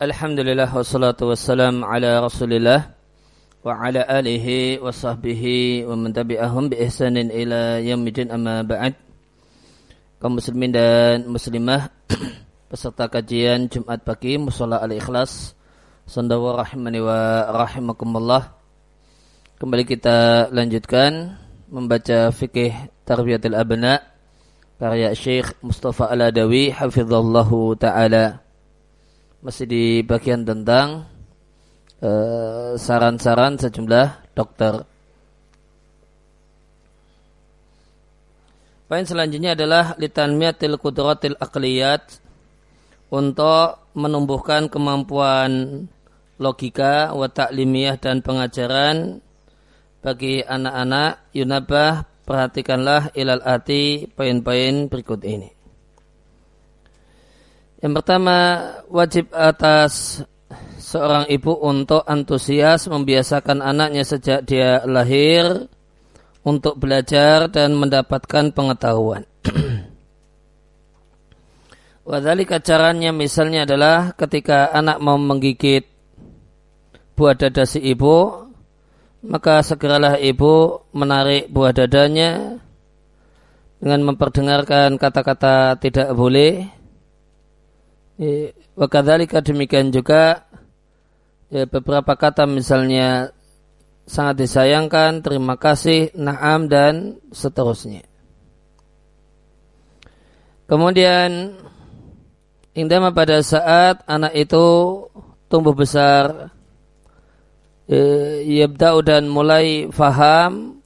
Alhamdulillah wassalatu wassalam ala rasulillah wa ala alihi wa sahbihi wa man tabi'ahum bi ihsanin ila yaumidin amma ba'd. Kaum muslimin dan muslimah peserta kajian Jumat pagi Musola al-Ikhlas Sandawa rahimani wa rahimakumullah. Kembali kita lanjutkan membaca fikih tarbiyatul abna karya Syekh Mustafa Al-Adawi hafizallahu taala masih di bagian tentang eh, saran-saran uh, sejumlah dokter. Poin selanjutnya adalah litanmiyatil kudratil akliyat untuk menumbuhkan kemampuan logika, wa ta'limiyah dan pengajaran bagi anak-anak yunabah perhatikanlah ilal ati poin-poin berikut ini. Yang pertama, wajib atas seorang ibu untuk antusias membiasakan anaknya sejak dia lahir untuk belajar dan mendapatkan pengetahuan. Wadhalika caranya misalnya adalah ketika anak mau menggigit buah dada si ibu, maka segeralah ibu menarik buah dadanya dengan memperdengarkan kata-kata tidak boleh Wakadhalika demikian juga ya, beberapa kata misalnya sangat disayangkan, terima kasih, naam dan seterusnya. Kemudian indama pada saat anak itu tumbuh besar, yabda'u dan mulai faham,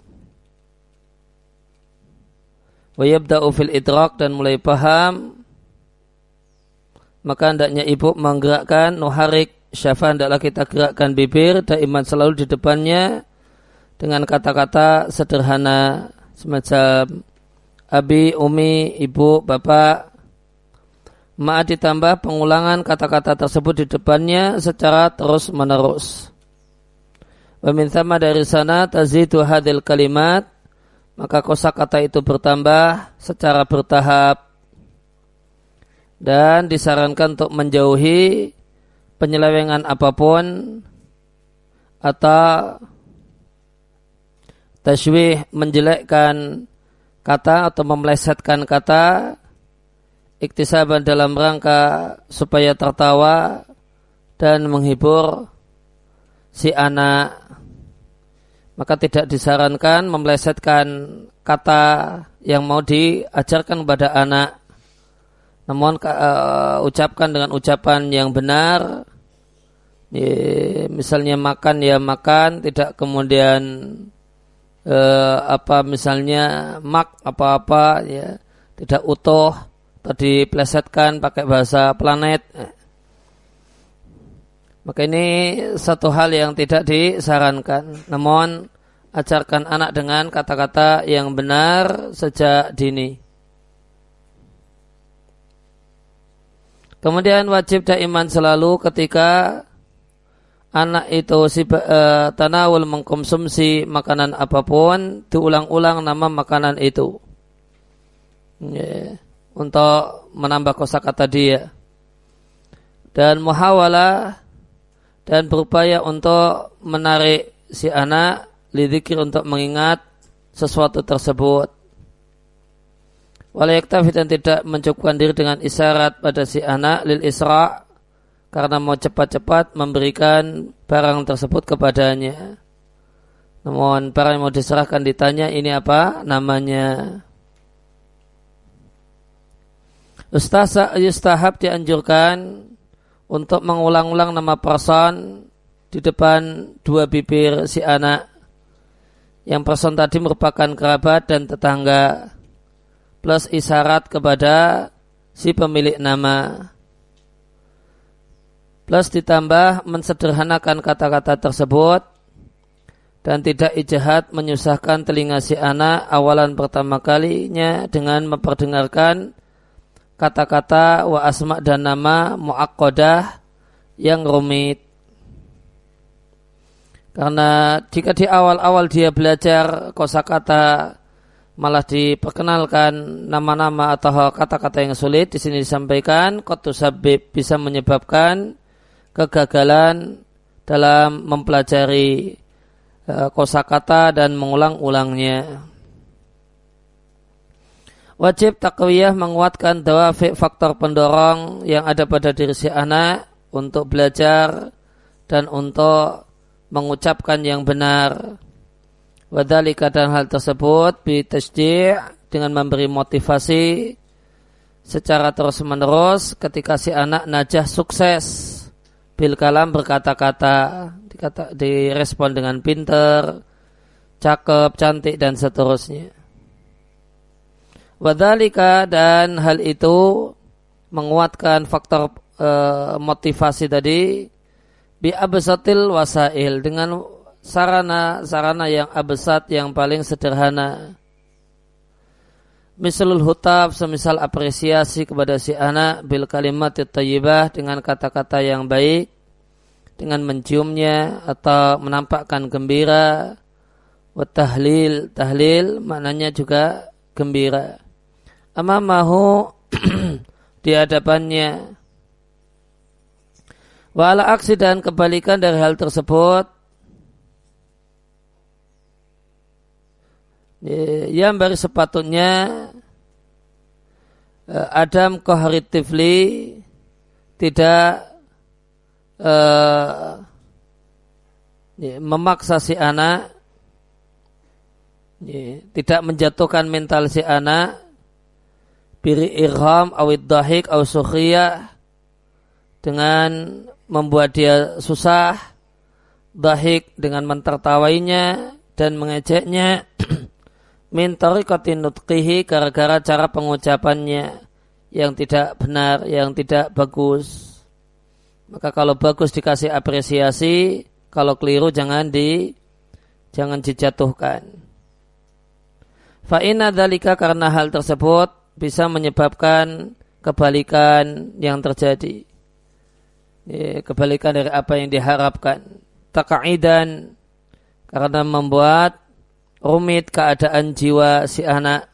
wa yabda'u fil idrak dan mulai paham, maka hendaknya ibu menggerakkan nuharik syafa hendaklah kita gerakkan bibir daiman selalu di depannya dengan kata-kata sederhana semacam abi, umi, ibu, bapak. Ma ditambah pengulangan kata-kata tersebut di depannya secara terus menerus. Wamin sama dari sana tazidu hadil kalimat maka kosa kata itu bertambah secara bertahap dan disarankan untuk menjauhi penyelewengan apa pun atau tasywih menjelekkan kata atau memelesetkan kata iktisaban dalam rangka supaya tertawa dan menghibur si anak. Maka tidak disarankan memelesetkan kata yang mau diajarkan kepada anak namun uh, ucapkan dengan ucapan yang benar. Ya, misalnya makan ya makan, tidak kemudian uh, apa misalnya mak apa-apa ya tidak utuh tadi plesetkan pakai bahasa planet. Maka ini satu hal yang tidak disarankan. Namun ajarkan anak dengan kata-kata yang benar sejak dini. Kemudian wajib daiman selalu ketika anak itu si uh, tanawul mengkonsumsi makanan apa pun diulang-ulang nama makanan itu yeah. untuk menambah kosakata dia dan muhawalah dan berupaya untuk menarik si anak lidikir untuk mengingat sesuatu tersebut Walayaktafi dan tidak mencukupkan diri dengan isyarat pada si anak lil isra karena mau cepat-cepat memberikan barang tersebut kepadanya. Namun barang yang mau diserahkan ditanya ini apa namanya. Ustaz Yustahab dianjurkan untuk mengulang-ulang nama person di depan dua bibir si anak. Yang person tadi merupakan kerabat dan tetangga plus isyarat kepada si pemilik nama plus ditambah mensederhanakan kata-kata tersebut dan tidak ijahat menyusahkan telinga si anak awalan pertama kalinya dengan memperdengarkan kata-kata wa asma dan nama muakkodah yang rumit. Karena jika di awal-awal dia belajar kosakata malah diperkenalkan nama-nama atau kata-kata yang sulit di sini disampaikan kotu sabib bisa menyebabkan kegagalan dalam mempelajari uh, kosakata dan mengulang-ulangnya. Wajib takwiyah menguatkan dua faktor pendorong yang ada pada diri si anak untuk belajar dan untuk mengucapkan yang benar. Wadhalika dan hal tersebut bi dengan memberi motivasi secara terus menerus ketika si anak najah sukses bil kalam berkata-kata dikata direspon dengan pinter, cakep, cantik dan seterusnya. Wadhalika dan hal itu menguatkan faktor e, motivasi tadi bi absatil wasail dengan sarana-sarana yang abesat yang paling sederhana. Misalul hutab semisal apresiasi kepada si anak bil kalimat tayyibah dengan kata-kata yang baik dengan menciumnya atau menampakkan gembira wa tahlil tahlil maknanya juga gembira amamahu di hadapannya. Wala aksi dan kebalikan dari hal tersebut yang baru sepatutnya eh, Adam koharitifli tidak uh, memaksa si anak tidak menjatuhkan mental si anak biri irham awid dahik aw dengan membuat dia susah dahik dengan mentertawainya dan mengejeknya min tariqatin nutqihi gara-gara cara pengucapannya yang tidak benar, yang tidak bagus. Maka kalau bagus dikasih apresiasi, kalau keliru jangan di jangan dijatuhkan. Fa inna karena hal tersebut bisa menyebabkan kebalikan yang terjadi. Kebalikan dari apa yang diharapkan. Takaidan karena membuat rumit keadaan jiwa si anak.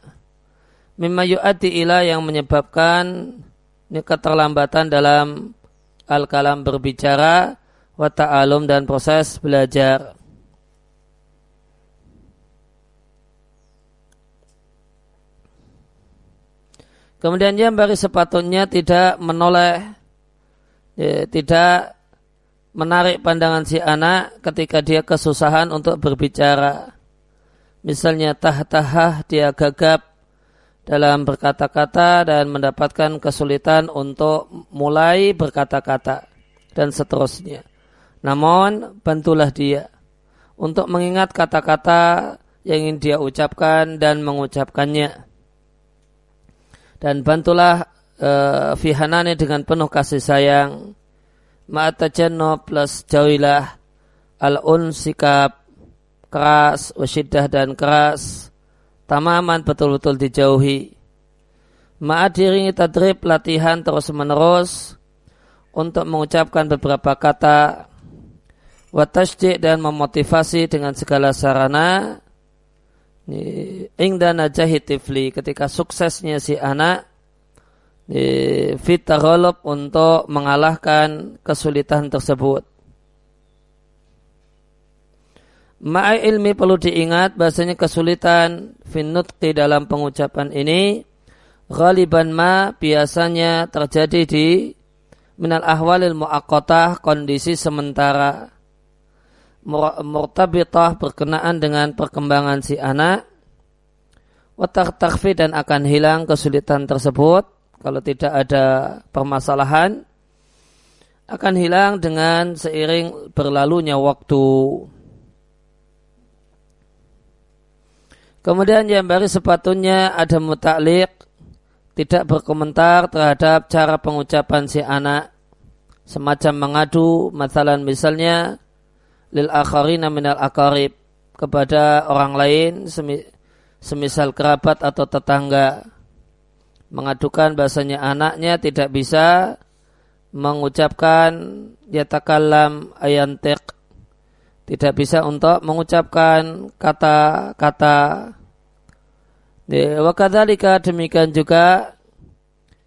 Mimma yu'ati ila yang menyebabkan keterlambatan dalam al-kalam berbicara wa ta'alum dan proses belajar. Kemudian dia bari sepatutnya tidak menoleh, ya, tidak menarik pandangan si anak ketika dia kesusahan untuk berbicara. Misalnya tah-tahah dia gagap dalam berkata-kata dan mendapatkan kesulitan untuk mulai berkata-kata dan seterusnya. Namun bantulah dia untuk mengingat kata-kata yang ingin dia ucapkan dan mengucapkannya dan bantulah uh, fihanani dengan penuh kasih sayang ma'atajanno plus jauhilah al-un sikap keras wasyiddah dan keras tamaman betul-betul dijauhi ma'adiringi tadrib latihan terus menerus untuk mengucapkan beberapa kata watasjik dan memotivasi dengan segala sarana ingda najahi tifli ketika suksesnya si anak fitarolop untuk mengalahkan kesulitan tersebut. Ma'ai ilmi perlu diingat bahasanya kesulitan finutki dalam pengucapan ini. Ghaliban ma biasanya terjadi di minal ahwalil mu'akotah kondisi sementara. Murtabitah berkenaan dengan perkembangan si anak. Watak takfi dan akan hilang kesulitan tersebut kalau tidak ada permasalahan. Akan hilang dengan seiring berlalunya waktu. Kemudian yang baru sepatunya ada mutaklik tidak berkomentar terhadap cara pengucapan si anak. Semacam mengadu masalah misalnya lil akharina minal akarib kepada orang lain semisal kerabat atau tetangga. Mengadukan bahasanya anaknya tidak bisa mengucapkan yatakallam ayantik tidak bisa untuk mengucapkan kata-kata wakadhalika demikian juga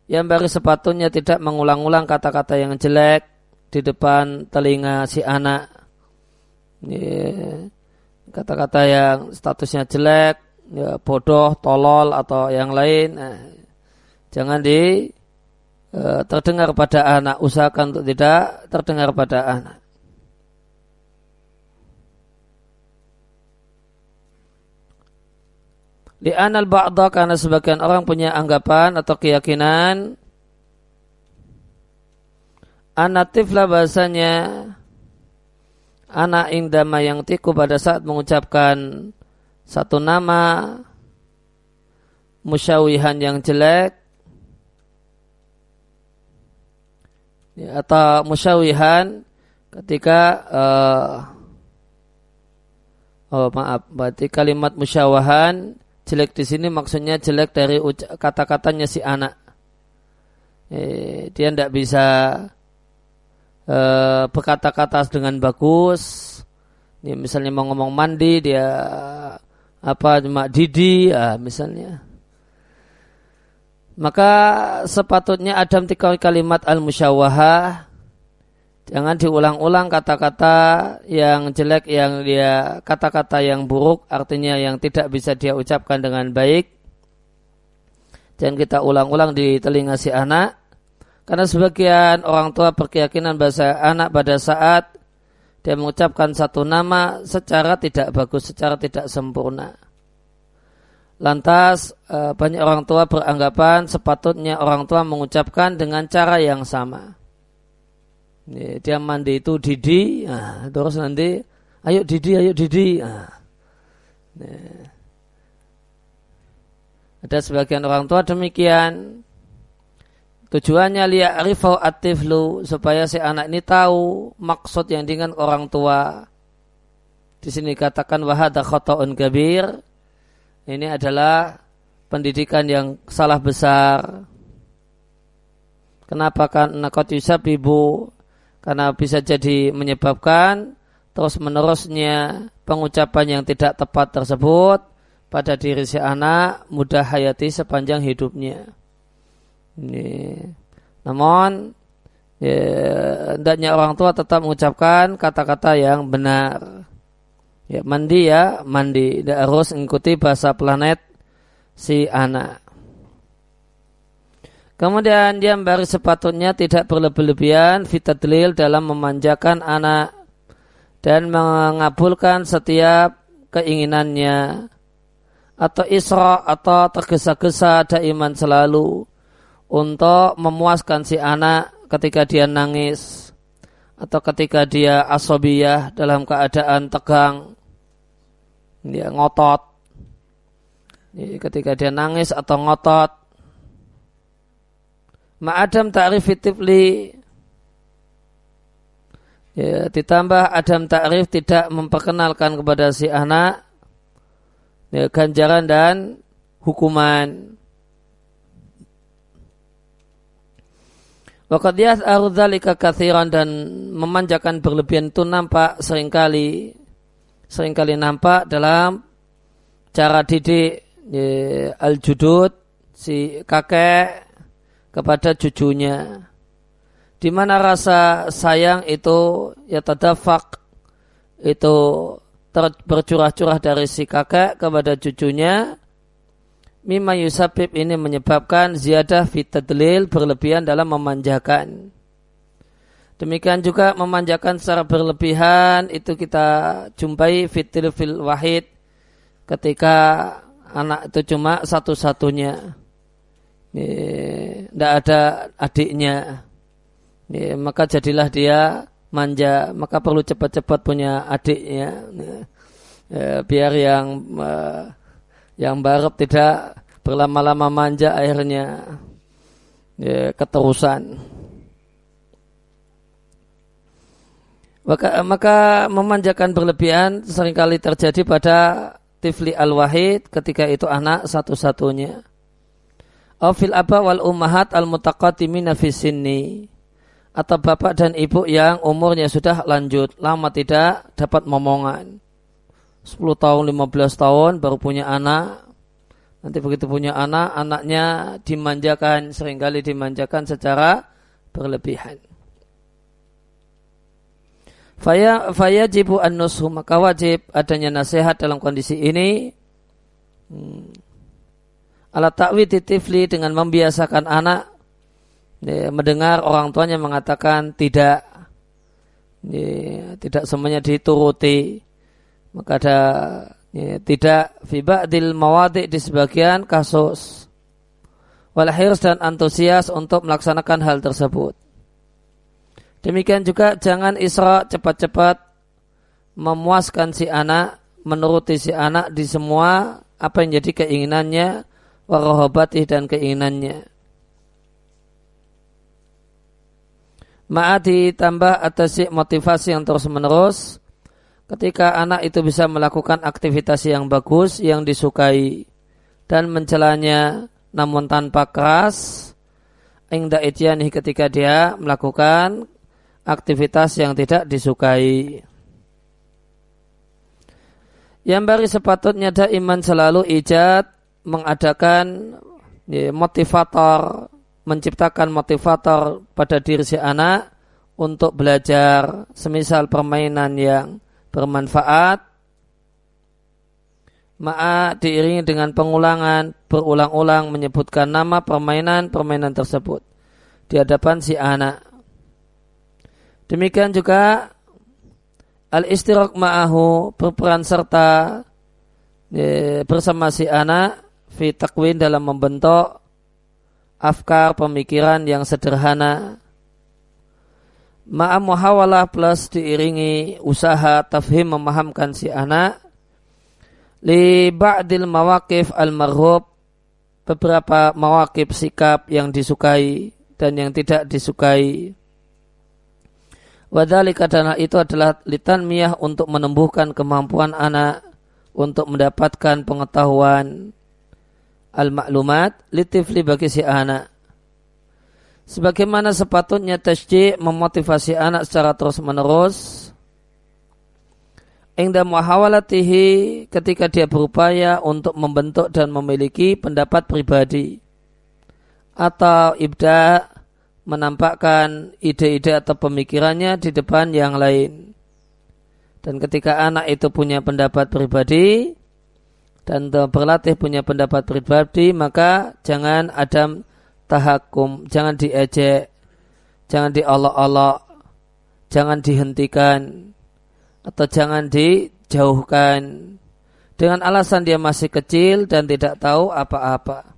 yang baru sepatunya tidak mengulang-ulang kata-kata yang jelek di depan telinga si anak kata-kata yang statusnya jelek, ya, bodoh, tolol atau yang lain, nah, jangan di uh, terdengar pada anak. Usahakan untuk tidak terdengar pada anak. Di anal ba'da karena sebagian orang punya anggapan atau keyakinan. Anatiflah bahasanya anak indama yang tiku pada saat mengucapkan satu nama musyawihan yang jelek ya, atau musyawihan ketika uh, oh maaf berarti kalimat musyawahan Jelek di sini maksudnya jelek dari kata-katanya si anak. Eh, dia tidak bisa eh, berkata-kata dengan bagus. Dia misalnya mau ngomong mandi, dia apa cuma didi, ah, misalnya. Maka sepatutnya Adam tiga kalimat al-musyawahah Jangan diulang-ulang kata-kata yang jelek, yang dia kata-kata yang buruk, artinya yang tidak bisa dia ucapkan dengan baik. Jangan kita ulang-ulang di telinga si anak. Karena sebagian orang tua berkeyakinan bahasa anak pada saat dia mengucapkan satu nama secara tidak bagus, secara tidak sempurna. Lantas eh, banyak orang tua beranggapan sepatutnya orang tua mengucapkan dengan cara yang sama dia mandi itu Didi, nah, terus nanti ayo Didi, ayo Didi. Nah. Ada sebagian orang tua demikian. Tujuannya lihat rifau atiflu supaya si anak ini tahu maksud yang dengan orang tua. Di sini katakan wahada khotoun kabir. Ini adalah pendidikan yang salah besar. Kenapa kan nakot ibu karena bisa jadi menyebabkan terus menerusnya pengucapan yang tidak tepat tersebut pada diri si anak mudah hayati sepanjang hidupnya. Ini. Namun ya, hendaknya orang tua tetap mengucapkan kata-kata yang benar. Ya, mandi ya, mandi. Tidak harus mengikuti bahasa planet si anak. Kemudian dia baru sepatutnya tidak berlebih-lebihan fitadlil dalam memanjakan anak dan mengabulkan setiap keinginannya. Atau isra atau tergesa-gesa iman selalu untuk memuaskan si anak ketika dia nangis atau ketika dia asobiyah dalam keadaan tegang dia ngotot. Ketika dia nangis atau ngotot Ma'adam ta'rif tifli ya, ditambah adam ta'rif tidak memperkenalkan kepada si anak ya, ganjaran dan hukuman. Waqad yas'aru dzalika kathiran dan memanjakan berlebihan itu nampak sering kali sering kali nampak dalam cara didik ya, al-judud si kakek kepada cucunya. Di mana rasa sayang itu ya tadafak itu bercurah-curah dari si kakek kepada cucunya. Mima Yusabib ini menyebabkan ziyadah fitadlil berlebihan dalam memanjakan. Demikian juga memanjakan secara berlebihan itu kita jumpai fitil fil wahid ketika anak itu cuma satu-satunya tidak ada adiknya. Ya, maka jadilah dia manja. Maka perlu cepat-cepat punya adiknya. Ya, biar yang uh, yang barep tidak berlama-lama manja akhirnya. Ya, keterusan. Maka, maka memanjakan berlebihan sering kali terjadi pada tifli al-wahid ketika itu anak satu-satunya Aufil aba wal ummahat al mutaqaddimina fi sinni atau bapak dan ibu yang umurnya sudah lanjut lama tidak dapat momongan 10 tahun 15 tahun baru punya anak nanti begitu punya anak anaknya dimanjakan sering kali dimanjakan secara berlebihan Faya fayajibu an maka wajib adanya nasihat dalam kondisi ini. Hmm. Ala ta'widi tifli dengan membiasakan anak. Ya, mendengar orang tuanya mengatakan tidak. Ya, tidak semuanya dituruti. Maka ada ya, tidak. Fibadil mawadi di sebagian kasus. Walhirs dan antusias untuk melaksanakan hal tersebut. Demikian juga jangan isra cepat-cepat memuaskan si anak, menuruti si anak di semua apa yang jadi keinginannya, warohobati dan keinginannya. Ma'a ditambah atas motivasi yang terus menerus ketika anak itu bisa melakukan aktivitas yang bagus, yang disukai dan mencelanya namun tanpa keras ingda itiani ketika dia melakukan aktivitas yang tidak disukai. Yang bari sepatutnya ada iman selalu ijat mengadakan ya, motivator, menciptakan motivator pada diri si anak untuk belajar semisal permainan yang bermanfaat Ma'a diiringi dengan pengulangan berulang-ulang menyebutkan nama permainan-permainan tersebut di hadapan si anak. Demikian juga al-istirok ma'ahu berperan serta ya, bersama si anak fi takwin dalam membentuk afkar pemikiran yang sederhana. Ma'a muhawalah plus diiringi usaha tafhim memahamkan si anak. Li ba'dil mawakif al-marhub beberapa mawakif sikap yang disukai dan yang tidak disukai. Wadhalika dan itu adalah litan miyah untuk menumbuhkan kemampuan anak untuk mendapatkan pengetahuan al-maklumat litifli bagi si anak. Sebagaimana sepatutnya tasjid memotivasi anak secara terus menerus. Ingda muhawalatihi ketika dia berupaya untuk membentuk dan memiliki pendapat pribadi. Atau ibda menampakkan ide-ide atau pemikirannya di depan yang lain. Dan ketika anak itu punya pendapat pribadi dan berlatih punya pendapat pribadi, maka jangan ada tahakum, jangan diejek, jangan diolok-olok, jangan dihentikan, atau jangan dijauhkan dengan alasan dia masih kecil dan tidak tahu apa-apa.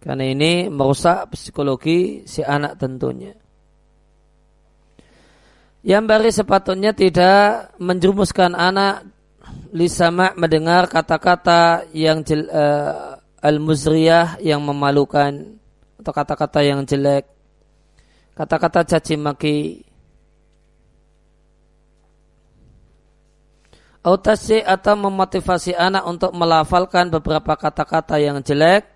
Karena ini merusak psikologi si anak tentunya. Yang bari sepatutnya tidak menjerumuskan anak lisama mendengar kata-kata yang jel, uh, al-muzriyah yang memalukan atau kata-kata yang jelek, kata-kata caci maki. Autasi atau memotivasi anak untuk melafalkan beberapa kata-kata yang jelek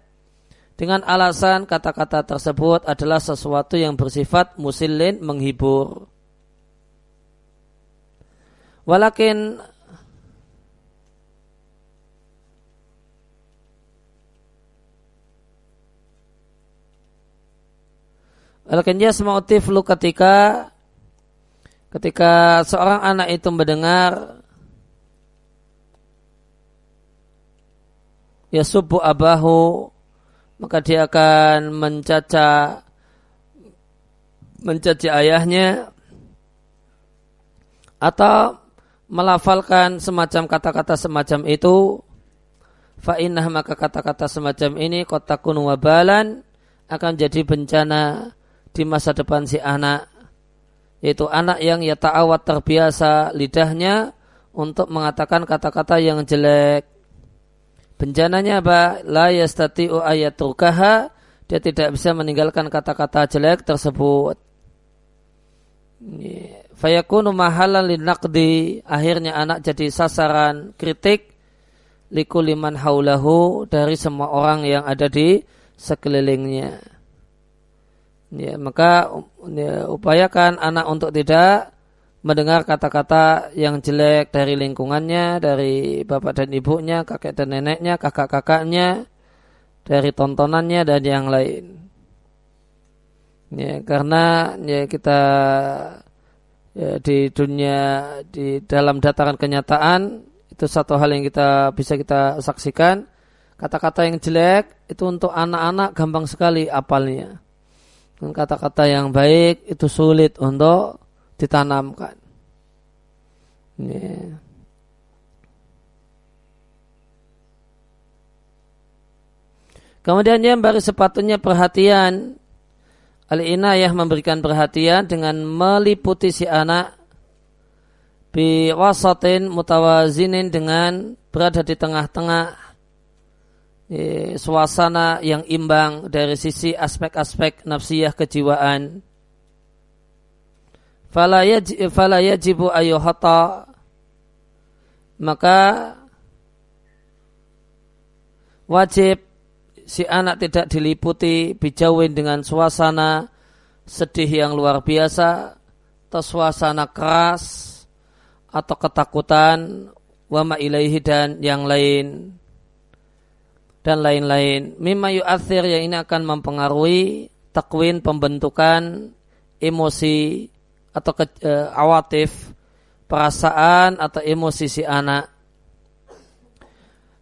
dengan alasan kata-kata tersebut adalah sesuatu yang bersifat musilin menghibur. Walakin Walakin yasma'u tiflu ketika ketika seorang anak itu mendengar ya subuh abahu maka dia akan mencaca mencaci ayahnya atau melafalkan semacam kata-kata semacam itu fa'innah maka kata-kata semacam ini kotakun wabalan akan jadi bencana di masa depan si anak yaitu anak yang ya ta'awat terbiasa lidahnya untuk mengatakan kata-kata yang jelek Bencananya apa? La yastati'u ayatrukaha. Dia tidak bisa meninggalkan kata-kata jelek tersebut. Fayakunu mahalan linaqdi. Akhirnya anak jadi sasaran kritik likuliman haulahu dari semua orang yang ada di sekelilingnya. Ya, maka ya, upayakan anak untuk tidak mendengar kata-kata yang jelek dari lingkungannya, dari bapak dan ibunya, kakek dan neneknya, kakak-kakaknya, dari tontonannya dan yang lain. Ya, karena ya kita ya, di dunia di dalam dataran kenyataan itu satu hal yang kita bisa kita saksikan kata-kata yang jelek itu untuk anak-anak gampang sekali apalnya dan kata-kata yang baik itu sulit untuk ditanamkan. Ya. Kemudian yang baru sepatunya perhatian. Al-inayah memberikan perhatian dengan meliputi si anak. Bi wasatin mutawazinin dengan berada di tengah-tengah e, suasana yang imbang dari sisi aspek-aspek nafsiyah kejiwaan. Fala, yaj, fala yajibu maka wajib si anak tidak diliputi bijawin dengan suasana sedih yang luar biasa atau suasana keras atau ketakutan wama ilaihi dan yang lain dan lain-lain. Mimma yu'athir yang ini akan mempengaruhi takwin pembentukan emosi atau ke, e, awatif perasaan atau emosi si anak.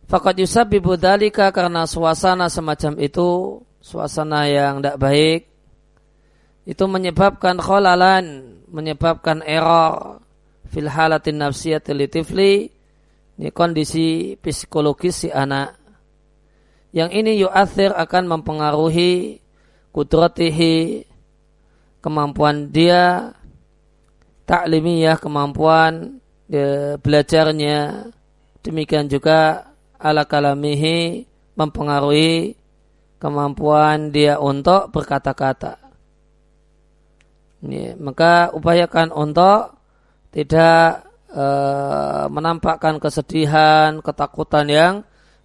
Fakat yusabibu dalika karena suasana semacam itu, suasana yang tidak baik, itu menyebabkan kholalan, menyebabkan error. Fil halatin nafsiyatil tifli, ini kondisi psikologis si anak. Yang ini yu'athir akan mempengaruhi kudratihi, kemampuan dia, taklimiyah, kemampuan ya, belajarnya, demikian juga ala kalamihi mempengaruhi kemampuan dia untuk berkata-kata. Ini, maka upayakan untuk tidak e, menampakkan kesedihan, ketakutan yang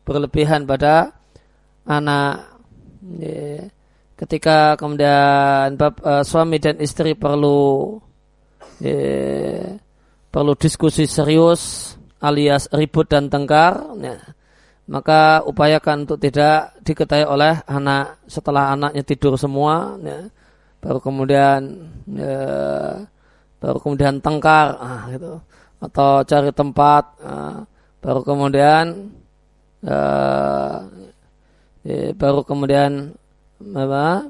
berlebihan pada anak. Ini, ketika kemudian bab, e, suami dan istri perlu e, perlu diskusi serius alias ribut dan tengkar. Ya, maka upayakan untuk tidak diketahui oleh anak setelah anaknya tidur semua ya, baru kemudian ya, baru kemudian tengkar ah, gitu. atau cari tempat ah, baru kemudian ya, ya, baru kemudian apa,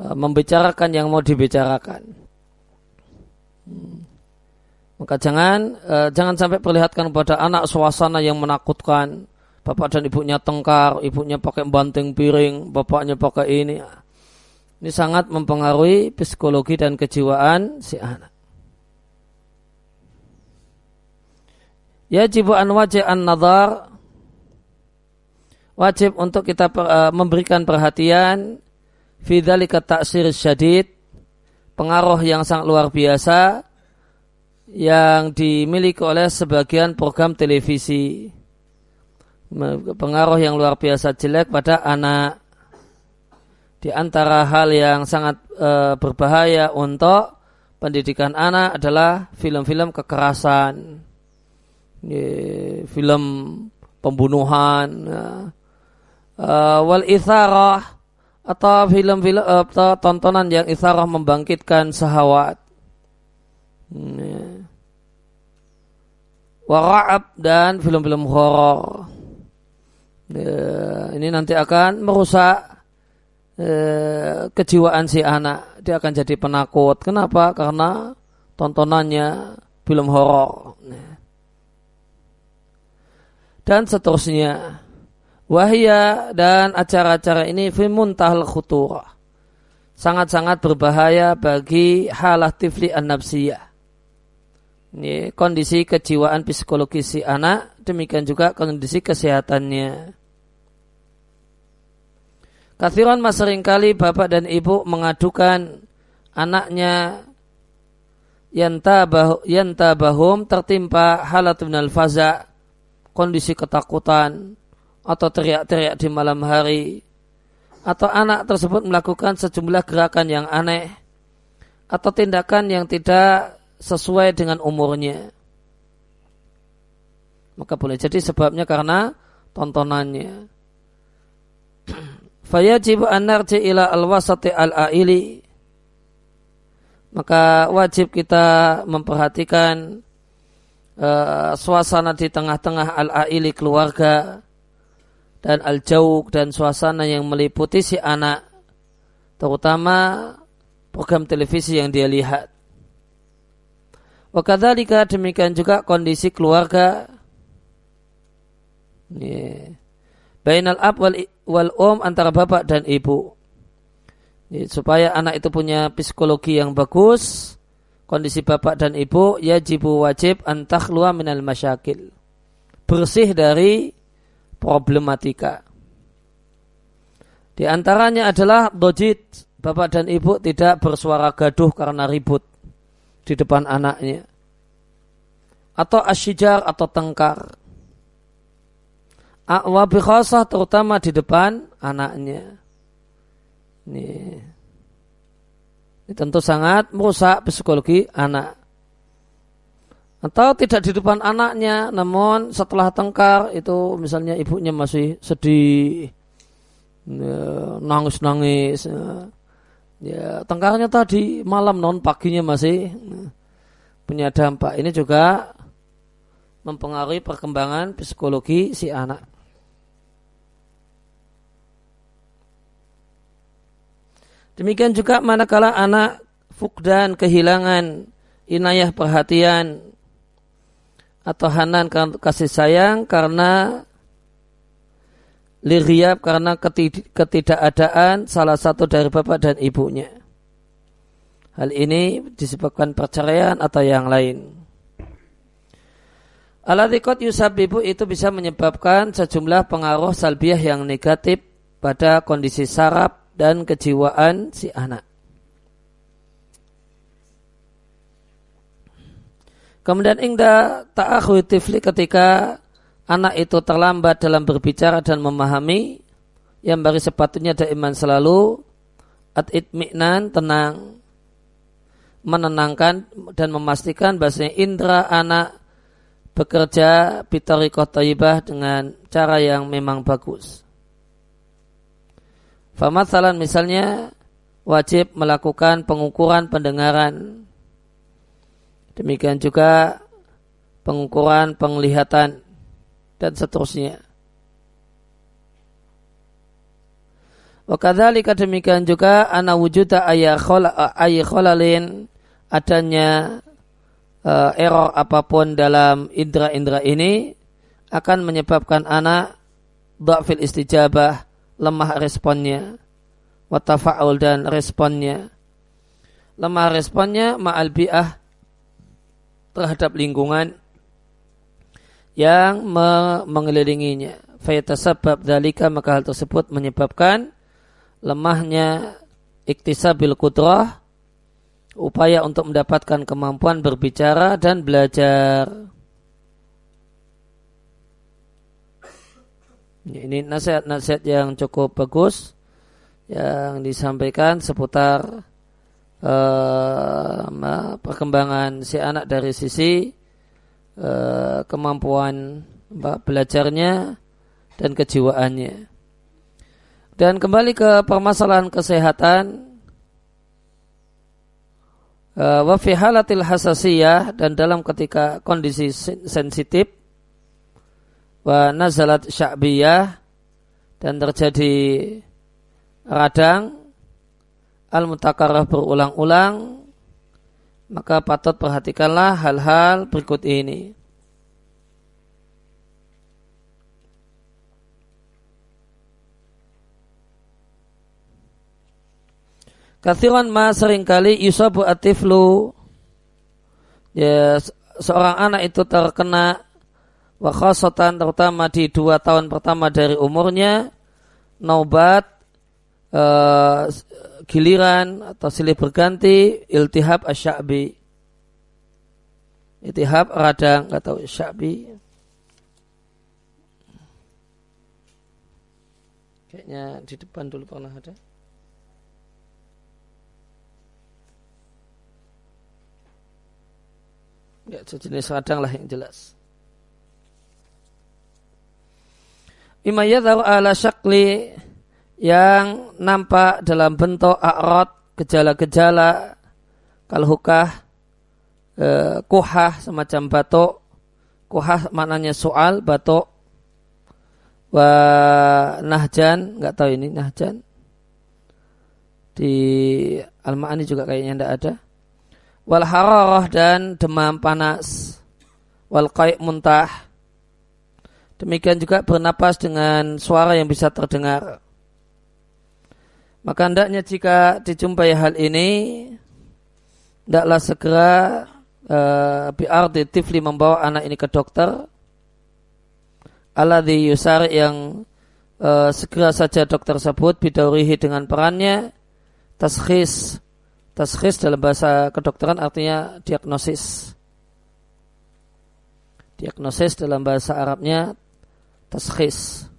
ah, membicarakan yang mau dibicarakan hmm. maka jangan uh, jangan sampai perlihatkan kepada anak suasana yang menakutkan bapak dan ibunya tengkar, ibunya pakai banting piring, bapaknya pakai ini. Ini sangat mempengaruhi psikologi dan kejiwaan si anak. Ya an wajib an nazar wajib untuk kita uh, memberikan perhatian fidzalika ta'sir syadid pengaruh yang sangat luar biasa yang dimiliki oleh sebagian program televisi pengaruh yang luar biasa jelek pada anak. Di antara hal yang sangat e, berbahaya untuk pendidikan anak adalah film-film kekerasan, e, film pembunuhan, ya. E, wal itharah atau film-film atau tontonan yang itharah membangkitkan sahwat. Ya. Wara'ab dan film-film horor ya, ini nanti akan merusak ya, kejiwaan si anak. Dia akan jadi penakut. Kenapa? Karena tontonannya film horor. Ya. Dan seterusnya. Wahya dan acara-acara ini fimuntahal khuturah. Sangat-sangat berbahaya bagi halah tifli an-nafsiyah. Ini kondisi kejiwaan psikologis si anak demikian juga kondisi kesehatannya. Kathiran mas sering kali bapak dan ibu mengadukan anaknya yang tabahum tertimpa halat minal faza kondisi ketakutan atau teriak-teriak di malam hari atau anak tersebut melakukan sejumlah gerakan yang aneh atau tindakan yang tidak sesuai dengan umurnya maka boleh jadi sebabnya karena tontonannya. Fayajib an narji ila al-wasati al-aili maka wajib kita memperhatikan uh, suasana di tengah-tengah al-aili keluarga dan al-jauh dan suasana yang meliputi si anak terutama program televisi yang dia lihat. Wakadhalika demikian juga kondisi keluarga yeah. Bainal ab wal, wal om antara bapak dan ibu supaya anak itu punya psikologi yang bagus, kondisi bapak dan ibu ya jibu wajib antakhluwa minal masyakil. Bersih dari problematika. Di antaranya adalah dojit, bapak dan ibu tidak bersuara gaduh karena ribut di depan anaknya. Atau asyijar atau tengkar. Wabi terutama di depan anaknya. Ini, ini tentu sangat merusak psikologi anak. Atau tidak di depan anaknya, namun setelah tengkar itu misalnya ibunya masih sedih, ya, nangis-nangis. Ya, ya, tengkarnya tadi malam non paginya masih ya, punya dampak. Ini juga mempengaruhi perkembangan psikologi si anak. Demikian juga manakala anak fukdan kehilangan inayah perhatian atau hanan kasih sayang karena liriab karena ketidakadaan salah satu dari bapak dan ibunya. Hal ini disebabkan perceraian atau yang lain. Alatikot yusabibu itu bisa menyebabkan sejumlah pengaruh salbiah yang negatif pada kondisi saraf dan kejiwaan si anak. Kemudian ingda ta'akhu tifli ketika anak itu terlambat dalam berbicara dan memahami yang bagi sepatunya ada iman selalu at itmi'nan tenang menenangkan dan memastikan bahasanya indra anak bekerja bitarikoh taibah dengan cara yang memang bagus. Famatsalan misalnya wajib melakukan pengukuran pendengaran. Demikian juga pengukuran penglihatan dan seterusnya. Wakadzalika demikian juga ana wujuda ayah kholalin adanya uh, error apa pun dalam indera-indera ini akan menyebabkan anak dhafil istijabah lemah responnya, watafa'ul dan responnya. Lemah responnya ma'al bi'ah terhadap lingkungan yang me mengelilinginya. Fayatasabab dalika maka hal tersebut menyebabkan lemahnya iktisabil kudrah upaya untuk mendapatkan kemampuan berbicara dan belajar. Ini nasihat-nasihat yang cukup bagus yang disampaikan seputar uh, perkembangan si anak dari sisi uh, kemampuan belajarnya dan kejiwaannya. Dan kembali ke permasalahan kesehatan uh, wa fi halatil hasasiyah dan dalam ketika kondisi sensitif wa nazalat sya'biyah dan terjadi radang al mutakarrah berulang-ulang maka patut perhatikanlah hal-hal berikut ini. Kathiran ma sering kali yusabu atiflu ya seorang anak itu terkena wa khasatan terutama di dua tahun pertama dari umurnya naubat uh, giliran atau silih berganti iltihab asy'abi iltihab radang atau sya'bi. Kayaknya di depan dulu pernah ada. Ya sejenis radang lah yang jelas. Imayadharu ala syakli yang nampak dalam bentuk akrot gejala-gejala kalhukah eh, kuhah semacam batuk. Kuhah maknanya soal batuk. Wa nahjan nggak tahu ini nahjan. Di al-ma'ani juga kayaknya tidak ada. Wal hararah dan demam panas. Wal qaik muntah. Demikian juga bernapas dengan suara yang bisa terdengar maka hendaknya jika dijumpai hal ini hendaklah segera uh, biarti tifli membawa anak ini ke dokter. Di yusar yang uh, segera saja dokter tersebut bidaurihi dengan perannya. Taskhis taskhis dalam bahasa kedokteran artinya diagnosis. Diagnosis dalam bahasa Arabnya taskhis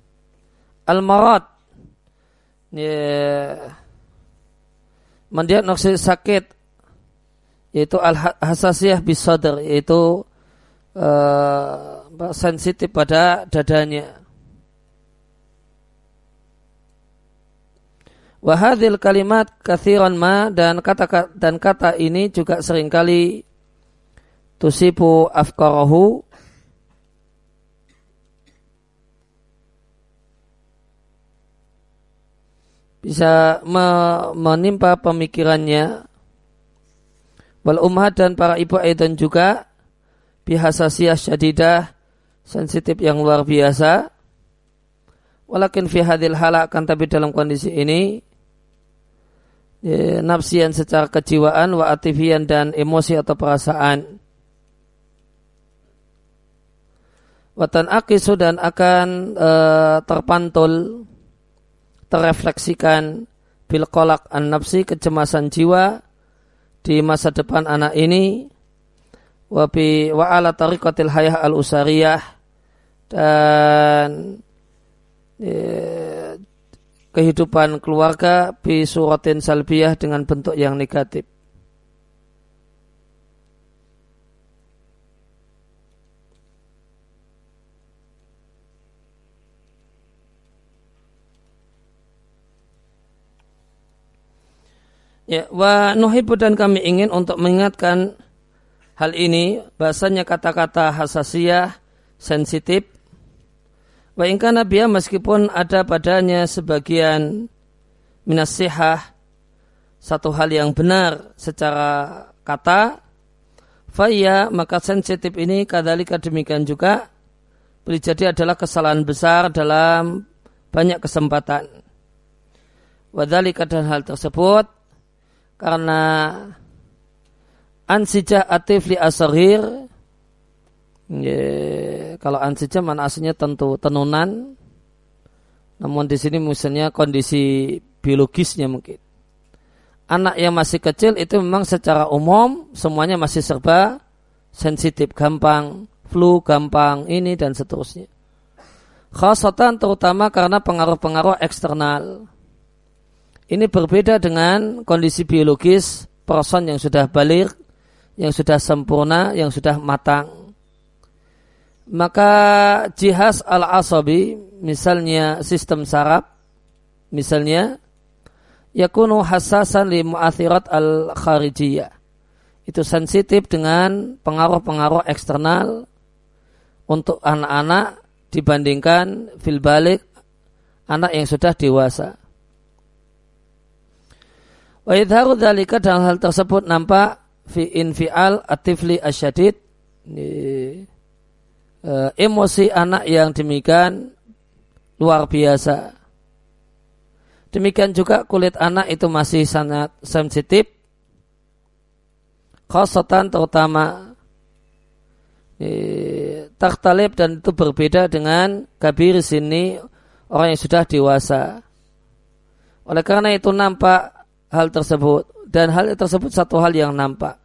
al-marad ya, mendiagnosis sakit yaitu al-hasasiyah bisadr yaitu uh, sensitif pada dadanya. Wahadil kalimat kathiran ma dan kata dan kata ini juga sering kali tusipu afkarahu bisa me, menimpa pemikirannya. Wal umhat dan para ibu dan juga. Bihasasiyah syadidah. Sensitif yang luar biasa. Walakin fi hadil halakan tapi dalam kondisi ini ya, nafsian secara kejiwaan wa atifian dan emosi atau perasaan. Watan akisu dan akan e, terpantul terrefleksikan bil kolak an nafsi kecemasan jiwa di masa depan anak ini wa bi wa ala tariqatil hayah al usariyah dan ya, kehidupan keluarga bi suratin salbiyah dengan bentuk yang negatif. Ya, wa nuhibu dan kami ingin untuk mengingatkan hal ini bahasanya kata-kata hasasiyah sensitif Wa ingka nabiya meskipun ada padanya sebagian minasihah satu hal yang benar secara kata faya maka sensitif ini kadalika demikian juga boleh jadi adalah kesalahan besar dalam banyak kesempatan. Wadhalika dan hal tersebut karena ansijah atif li asahir kalau ansija mana aslinya tentu tenunan. Namun di sini misalnya kondisi biologisnya mungkin. Anak yang masih kecil itu memang secara umum semuanya masih serba sensitif, gampang flu, gampang ini dan seterusnya. Khasatan terutama karena pengaruh-pengaruh eksternal. Ini berbeda dengan kondisi biologis person yang sudah balik, yang sudah sempurna, yang sudah matang maka jihaz al-asabi misalnya sistem saraf misalnya yakunu hasasan li mu'athirat al-kharijiyah itu sensitif dengan pengaruh-pengaruh eksternal untuk anak-anak dibandingkan fil balik anak yang sudah dewasa. Wa idharu dhalika dalam hal tersebut nampak fi infial atifli asyadid uh, emosi anak yang demikian luar biasa. Demikian juga kulit anak itu masih sangat sensitif. Khosotan terutama e, taktalib dan itu berbeda dengan kabir sini orang yang sudah dewasa. Oleh karena itu nampak hal tersebut dan hal tersebut satu hal yang nampak.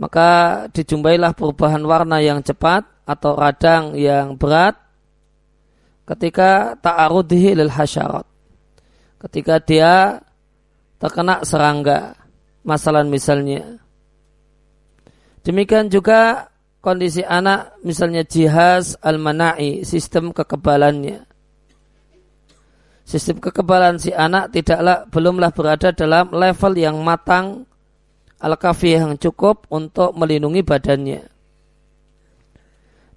Maka dijumpailah perubahan warna yang cepat atau radang yang berat ketika ta'arudihi lil hasyarat. Ketika dia terkena serangga, masalah misalnya. Demikian juga kondisi anak misalnya jihaz al-mana'i, sistem kekebalannya. Sistem kekebalan si anak tidaklah belumlah berada dalam level yang matang al-kafi yang cukup untuk melindungi badannya.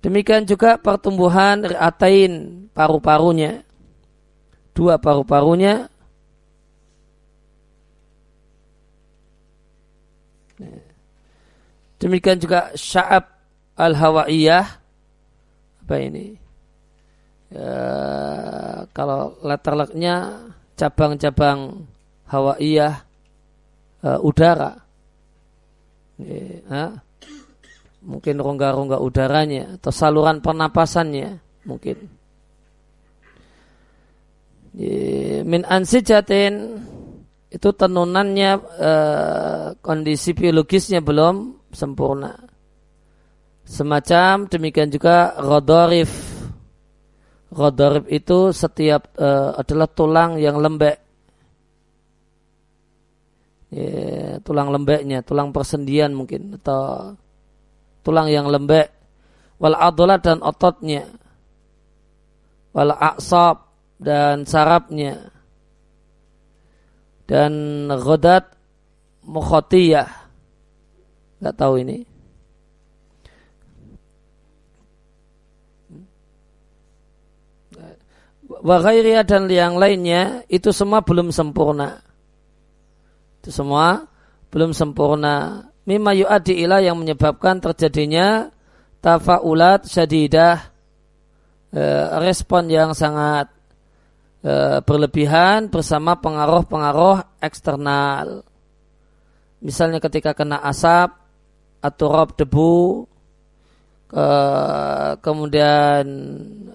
Demikian juga pertumbuhan riatain paru-parunya. Dua paru-parunya. Demikian juga sya'ab al-hawaiyah. Apa ini? Ya, kalau letter cabang-cabang hawaiyah uh, udara. Ya, mungkin rongga-rongga udaranya atau saluran pernapasannya mungkin. Min ansijatin itu tenunannya eh, kondisi biologisnya belum sempurna. Semacam demikian juga rodorif rodorif itu setiap eh, adalah tulang yang lembek ya, tulang lembeknya tulang persendian mungkin atau tulang yang lembek, wal adolat dan ototnya, wal aksab dan sarapnya, dan godat mukhotiyah. Gak tahu ini. Wagairia dan yang lainnya itu semua belum sempurna. Itu semua belum sempurna mimma yu'addi ila yang menyebabkan terjadinya tafaulat syadidah eh, respon yang sangat eh, berlebihan bersama pengaruh-pengaruh eksternal. Misalnya ketika kena asap atau rob debu, ke, kemudian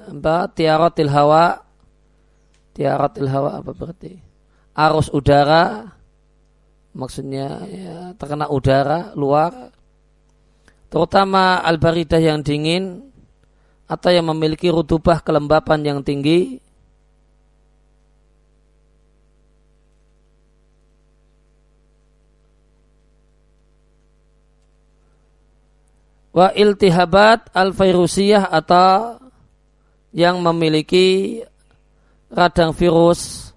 apa tiarotil hawa, tiarotil hawa apa berarti? Arus udara, maksudnya ya, terkena udara luar, terutama al-baridah yang dingin atau yang memiliki rutubah kelembapan yang tinggi, wa iltihabat al-virusiyah atau yang memiliki radang virus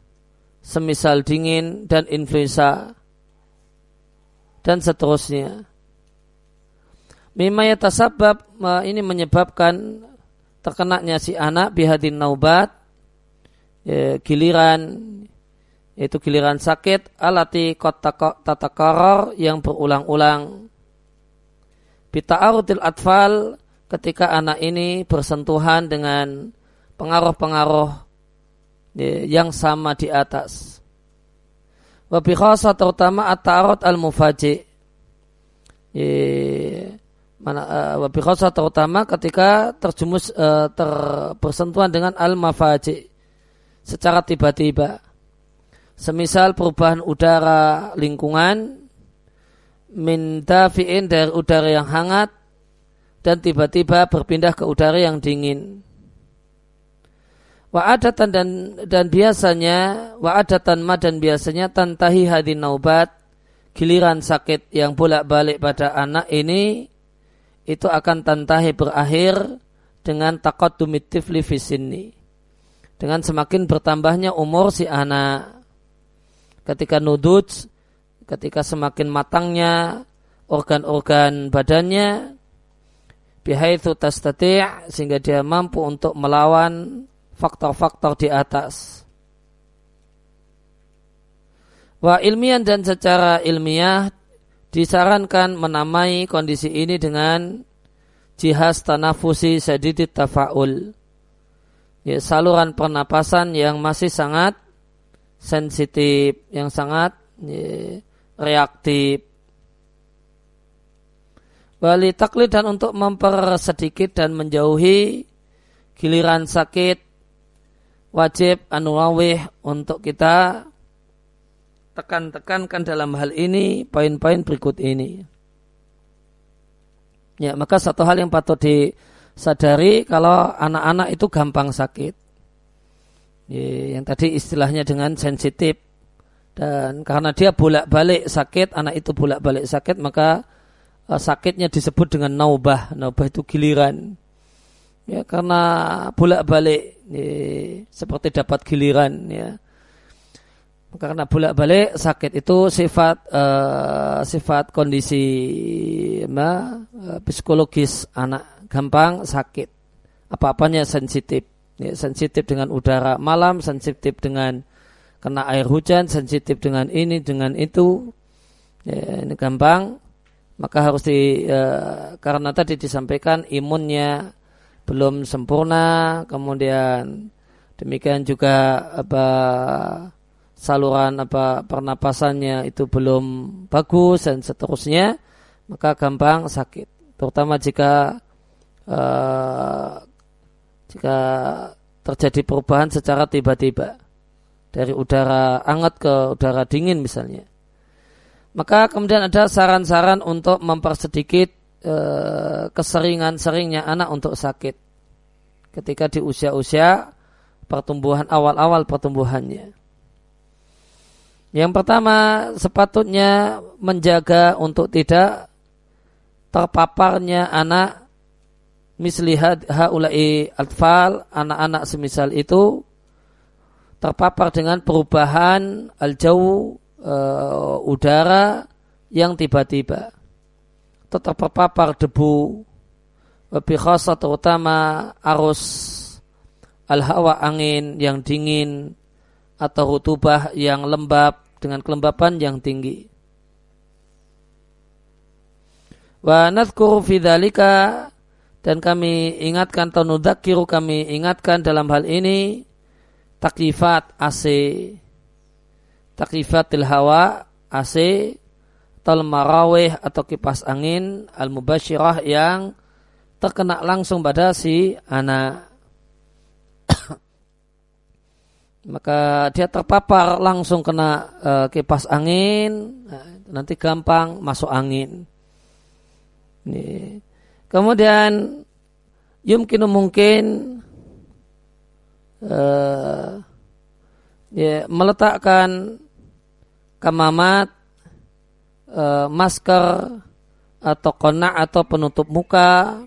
semisal dingin dan influenza dan seterusnya. Mimma yatasabab ini menyebabkan terkenanya si anak bihadin naubat ya, giliran yaitu giliran sakit alati tatakaror yang berulang-ulang bita'arutil atfal ketika anak ini bersentuhan dengan pengaruh-pengaruh yang sama di atas Wabi khasa terutama at-ta'arud al-mufaji. Mana uh, wabi khasa terutama ketika terjumus uh, ter, bersentuhan dengan al-mafaji secara tiba-tiba. Semisal perubahan udara lingkungan min dafi'in dari udara yang hangat dan tiba-tiba berpindah ke udara yang dingin. Wa adatan dan dan biasanya wa adatan ma dan biasanya tantahi hadin naubat giliran sakit yang bolak-balik pada anak ini itu akan tantahi berakhir dengan takut tifli fisini dengan semakin bertambahnya umur si anak. Ketika nuduj ketika semakin matangnya organ-organ badannya bihaitsu tastati' sehingga dia mampu untuk melawan faktor-faktor di atas. Wa ilmiah dan secara ilmiah disarankan menamai kondisi ini dengan jihaz tanafusi sadidit tafa'ul. Ya, saluran pernapasan yang masih sangat sensitif, yang sangat ya, reaktif. Wali taklid dan untuk mempersedikit dan menjauhi giliran sakit wajib anuawih untuk kita tekan-tekankan dalam hal ini poin-poin berikut ini. Ya, maka satu hal yang patut disadari kalau anak-anak itu gampang sakit. Ya, yang tadi istilahnya dengan sensitif dan karena dia bolak-balik sakit, anak itu bolak-balik sakit, maka uh, sakitnya disebut dengan naubah. Naubah itu giliran. Ya, karena bolak-balik ya, seperti dapat giliran ya. karena bolak-balik sakit itu sifat uh, sifat kondisi uh, psikologis anak gampang sakit. Apa-apanya sensitif ya, sensitif dengan udara malam sensitif dengan kena air hujan sensitif dengan ini dengan itu ya, ini gampang. Maka harus di uh, karena tadi disampaikan imunnya belum sempurna kemudian demikian juga apa saluran apa pernapasannya itu belum bagus dan seterusnya maka gampang sakit. Terutama jika uh, jika terjadi perubahan secara tiba-tiba dari udara hangat ke udara dingin misalnya. Maka kemudian ada saran-saran untuk mempersedikit uh, keseringan seringnya anak untuk sakit. Ketika di usia-usia pertumbuhan awal-awal pertumbuhannya. Yang pertama sepatutnya menjaga untuk tidak terpaparnya anak. Mislihat haulai atfal anak-anak semisal itu terpapar dengan perubahan al-jauh e, udara yang tiba-tiba tetap terpapar debu. Lebih khasa terutama arus. Al-hawa angin yang dingin. Atau rutubah yang lembab dengan kelembapan yang tinggi. Wa nadhkuru fi dan kami ingatkan atau nudzakiru kami ingatkan dalam hal ini taklifat AC taklifatil hawa AC atau marawih atau kipas angin al-mubasyirah yang terkena langsung pada si anak. Maka dia terpapar langsung kena uh, kipas angin. Nah, nanti gampang masuk angin. Ini. kemudian yumkinu mungkin uh, ya, meletakkan kamamat uh, masker atau kona atau penutup muka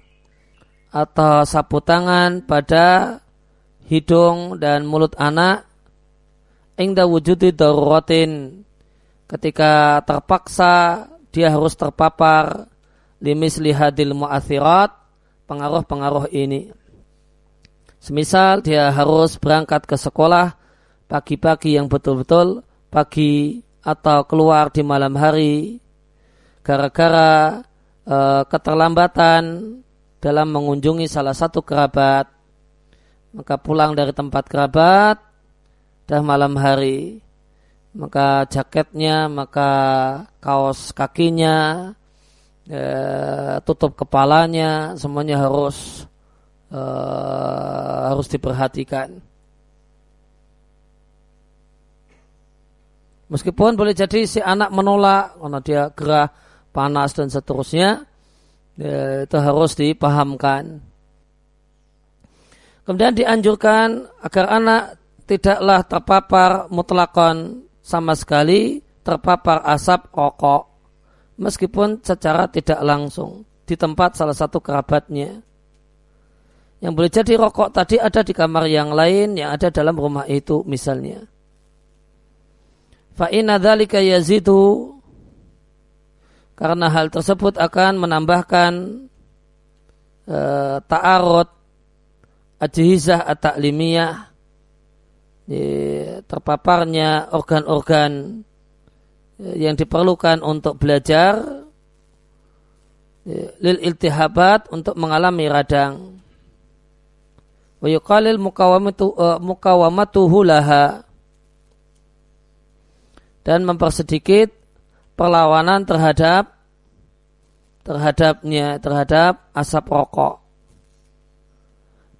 atau sapu tangan pada hidung dan mulut anak ingda wujudi daruratin ketika terpaksa dia harus terpapar limis lihadil mu'athirat pengaruh-pengaruh ini. Semisal dia harus berangkat ke sekolah pagi-pagi yang betul-betul pagi atau keluar di malam hari gara-gara e, keterlambatan dalam mengunjungi salah satu kerabat. Maka pulang dari tempat kerabat dah malam hari. Maka jaketnya maka kaos kakinya e, tutup kepalanya semuanya harus e, harus diperhatikan meskipun boleh jadi si anak menolak karena dia gerah panas dan seterusnya e, itu harus dipahamkan Kemudian dianjurkan agar anak tidaklah terpapar mutlakon sama sekali terpapar asap rokok meskipun secara tidak langsung di tempat salah satu kerabatnya. Yang boleh jadi rokok tadi ada di kamar yang lain yang ada dalam rumah itu misalnya. Fa'inna dhalika yazidu. Karena hal tersebut akan menambahkan e, ta'arud ajhizah at-ta'limiyah terpaparnya organ-organ yang diperlukan untuk belajar lil iltihabat untuk mengalami radang. Wa yuqalil mukawamatu uh, mukawamatuhu laha dan mempersedikit perlawanan terhadap terhadapnya terhadap asap rokok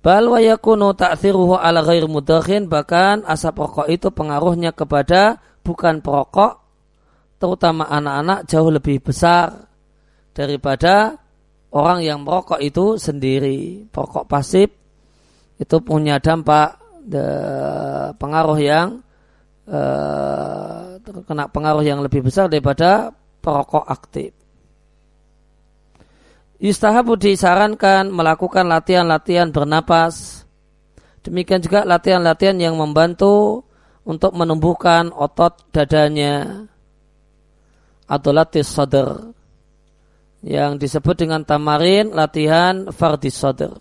Bal wa yakunu ta'thiruhu ala ghair mudakhin bahkan asap rokok itu pengaruhnya kepada bukan perokok terutama anak-anak jauh lebih besar daripada orang yang merokok itu sendiri. Perokok pasif itu punya dampak de, pengaruh yang uh, terkena pengaruh yang lebih besar daripada perokok aktif. Yustahabu disarankan melakukan latihan-latihan bernapas. Demikian juga latihan-latihan yang membantu untuk menumbuhkan otot dadanya atau latih sadar yang disebut dengan tamarin latihan fardis sadar.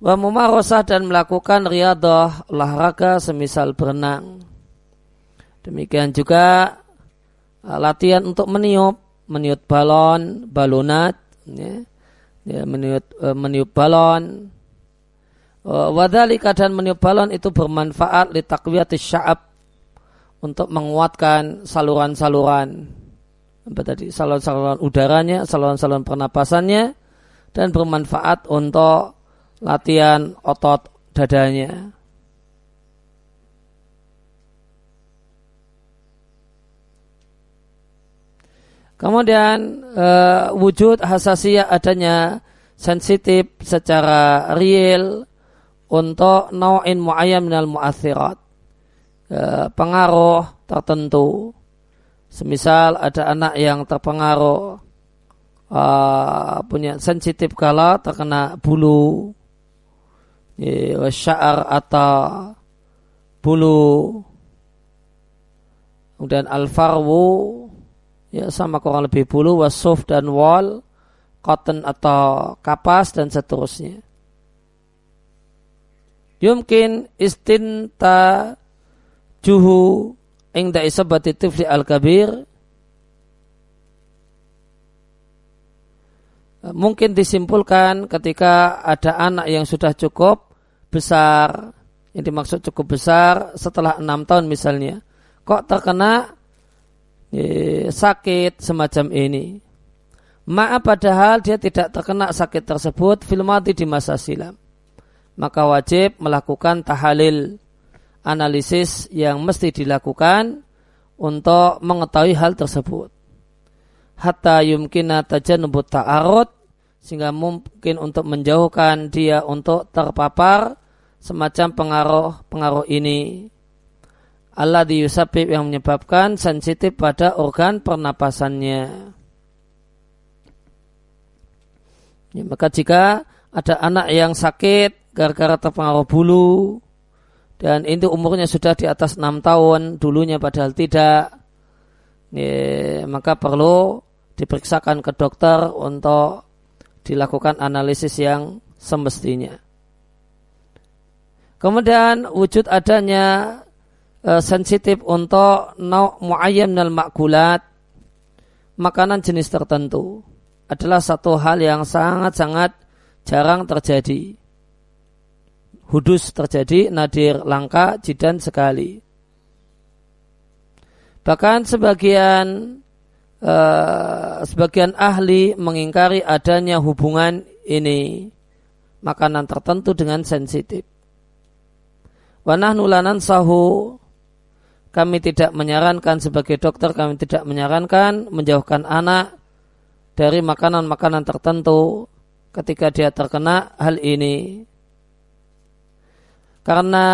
Wa mumarosah dan melakukan riadah olahraga semisal berenang. Demikian juga uh, latihan untuk meniup, meniup balon, balonat, ya, ya meniup, uh, meniup balon. Uh, wadhalika dan meniup balon itu bermanfaat li takwiyati sya'ab untuk menguatkan saluran-saluran apa tadi saluran-saluran udaranya, saluran-saluran pernapasannya dan bermanfaat untuk latihan otot dadanya. Kemudian uh, wujud hasasiyah adanya sensitif secara real untuk nau'in mu'ayyam minal mu'athirat. Uh, pengaruh tertentu. Semisal ada anak yang terpengaruh uh, punya sensitif kala terkena bulu sya'ar atau bulu. Kemudian al-farwu ya sama kurang lebih bulu wasuf dan wall cotton atau kapas dan seterusnya. Yumkin istinta juhu ingda isabati tifli al-kabir. Mungkin disimpulkan ketika ada anak yang sudah cukup besar. Yang dimaksud cukup besar setelah enam tahun misalnya. Kok terkena e, sakit semacam ini? Maaf padahal dia tidak terkena sakit tersebut filmati di masa silam. Maka wajib melakukan tahalil analisis yang mesti dilakukan untuk mengetahui hal tersebut. Hatta yumkina tajanubut ta'arud sehingga mungkin untuk menjauhkan dia untuk terpapar semacam pengaruh-pengaruh ini. Allah diusabib yang menyebabkan sensitif pada organ pernapasannya. Ya, maka jika ada anak yang sakit gara-gara terpengaruh bulu dan itu umurnya sudah di atas enam tahun, dulunya padahal tidak, ya, maka perlu diperiksakan ke dokter untuk dilakukan analisis yang semestinya. Kemudian wujud adanya e, sensitif untuk nau muayyam nal makulat makanan jenis tertentu adalah satu hal yang sangat-sangat jarang terjadi. Hudus terjadi, nadir langka, jidan sekali. Bahkan sebagian uh, sebagian ahli mengingkari adanya hubungan ini makanan tertentu dengan sensitif. Wanah nulanan sahu kami tidak menyarankan sebagai dokter kami tidak menyarankan menjauhkan anak dari makanan-makanan tertentu ketika dia terkena hal ini. Karena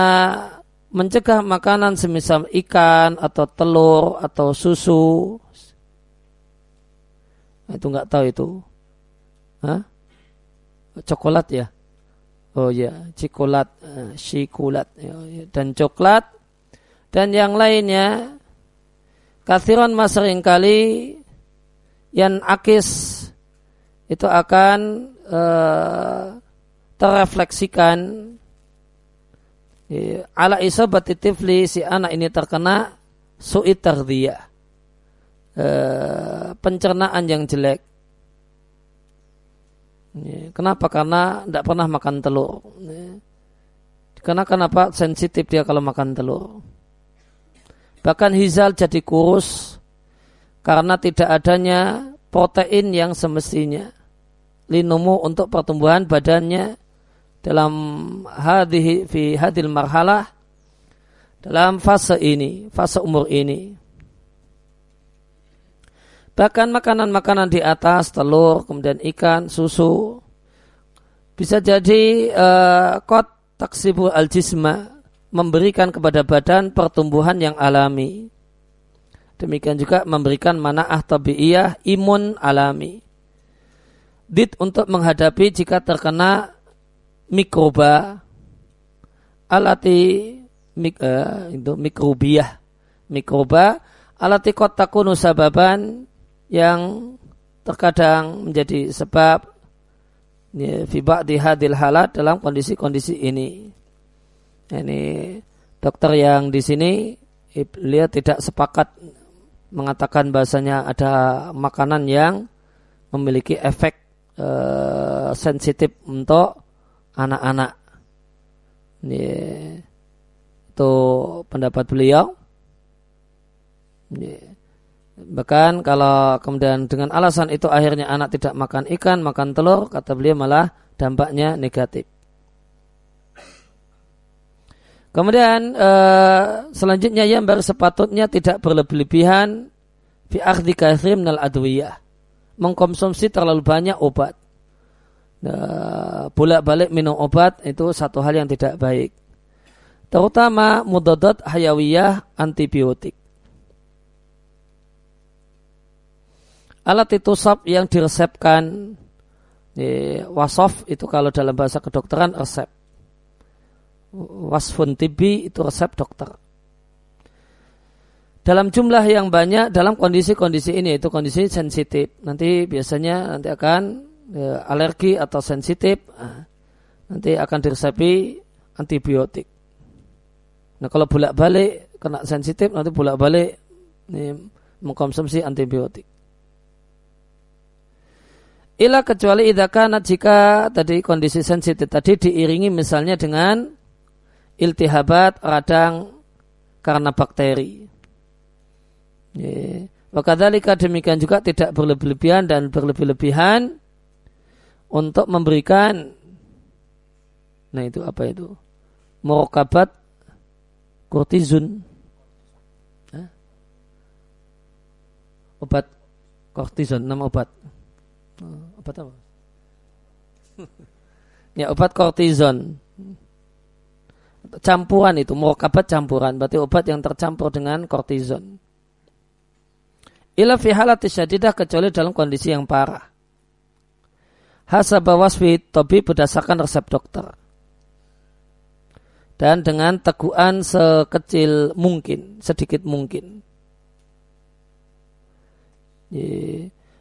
mencegah makanan semisal ikan atau telur atau susu itu nggak tahu itu. Hah? Coklat ya? Oh ya, cikolat, uh, sikulat ya, ya. dan coklat dan yang lainnya kathiran mas kali yang akis itu akan uh, terrefleksikan ya, ala isabati tifli si anak ini terkena su'i tardiyah Eh, pencernaan yang jelek. Kenapa? Karena tidak pernah makan telur. Karena kenapa? Sensitif dia kalau makan telur. Bahkan Hizal jadi kurus karena tidak adanya protein yang semestinya. Linumu untuk pertumbuhan badannya dalam hadhi fi hadil marhalah dalam fase ini, fase umur ini. Bahkan makanan-makanan di atas, telur, kemudian ikan, susu. Bisa jadi kot taksibu al-jisma memberikan kepada badan pertumbuhan yang alami. Demikian juga memberikan mana'ah tabi'iyah imun alami. Dit untuk menghadapi jika terkena mikroba alati mik, uh, itu mikrobiah mikroba alati takunu sababan yang terkadang menjadi sebab ya, fibak di hadil halat dalam kondisi-kondisi ini. Ini dokter yang di sini lihat tidak sepakat mengatakan bahasanya ada makanan yang memiliki efek uh, sensitif untuk anak-anak. Ini itu pendapat beliau. Bahkan kalau kemudian dengan alasan itu akhirnya anak tidak makan ikan, makan telur, kata beliau malah dampaknya negatif. Kemudian uh, selanjutnya yang baru sepatutnya tidak berlebihan fi akhdhi kathir minal adwiyah. Mengkonsumsi terlalu banyak obat. Uh, bolak-balik minum obat itu satu hal yang tidak baik. Terutama mudadat hayawiyah antibiotik. Alat itu sab yang diresepkan wasof itu kalau dalam bahasa kedokteran resep wasfun tibi itu resep dokter. Dalam jumlah yang banyak dalam kondisi-kondisi ini itu kondisi sensitif. Nanti biasanya nanti akan ya, alergi atau sensitif. Nah, nanti akan diresepi antibiotik. Nah kalau bolak-balik kena sensitif nanti bolak-balik mengkonsumsi antibiotik. Ila kecuali idakana jika tadi kondisi sensitif tadi diiringi misalnya dengan iltihabat radang karena bakteri. Wakadhalika demikian juga tidak berlebihan dan berlebih-lebihan untuk memberikan nah itu apa itu? Murokabat kortizon obat kortizon nama obat oh, obat apa? Ya obat kortizon. Campuran itu murakabat campuran berarti obat yang tercampur dengan kortizon. Ila fi halati syadidah kecuali dalam kondisi yang parah. Hasaba wasfi tobi berdasarkan resep dokter. Dan dengan teguhan sekecil mungkin sedikit mungkin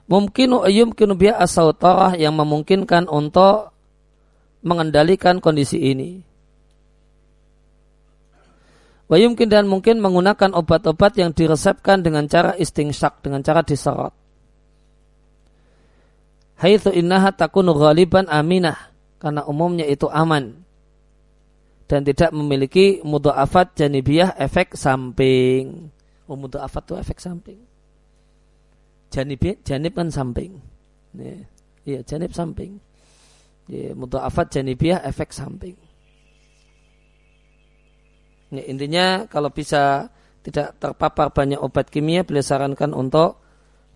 mungkin yumkinu biya asautarah yang memungkinkan untuk mengendalikan kondisi ini Wa mungkin dan mungkin menggunakan obat-obat yang diresepkan dengan cara istingsyak, dengan cara diserot. Haitsu innaha takunu ghaliban aminah, karena umumnya itu aman dan tidak memiliki mudha'afat janibiyah efek samping. Oh, mudha'afat itu efek samping. Janib janib kan samping. Iya, janib samping. Ya, mudha'afat janibiyah efek samping. Ya, intinya kalau bisa tidak terpapar banyak obat kimia, beliau sarankan untuk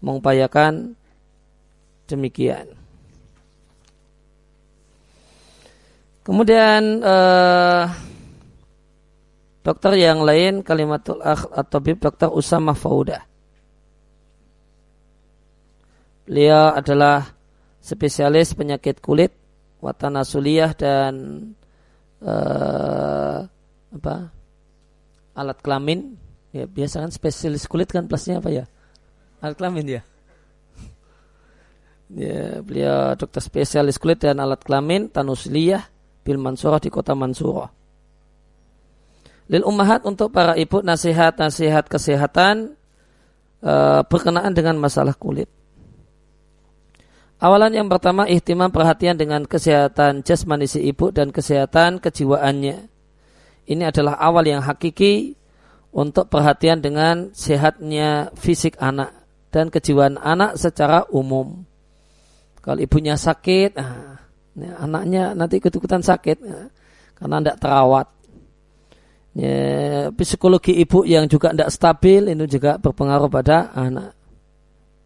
mengupayakan demikian. Kemudian eh, dokter yang lain kalimatul akh atau bib dokter Usama Fauda. Beliau adalah spesialis penyakit kulit, watana suliyah dan eh, apa? Alat kelamin. Ya biasa kan spesialis kulit kan plusnya apa ya? Alat kelamin ya ya beliau dokter spesialis kulit dan alat kelamin tanusliyah bil mansurah di kota Mansurah. Lil ummahat untuk para ibu nasihat-nasihat kesehatan e, berkenaan dengan masalah kulit Awalan yang pertama ihtimam perhatian dengan kesehatan jasmani si ibu dan kesehatan kejiwaannya ini adalah awal yang hakiki untuk perhatian dengan sehatnya fisik anak dan kejiwaan anak secara umum. Kalau ibunya sakit, nah, anaknya nanti ikut-ikutan sakit nah, karena tidak terawat. Ya, psikologi ibu yang juga tidak stabil itu juga berpengaruh pada anak.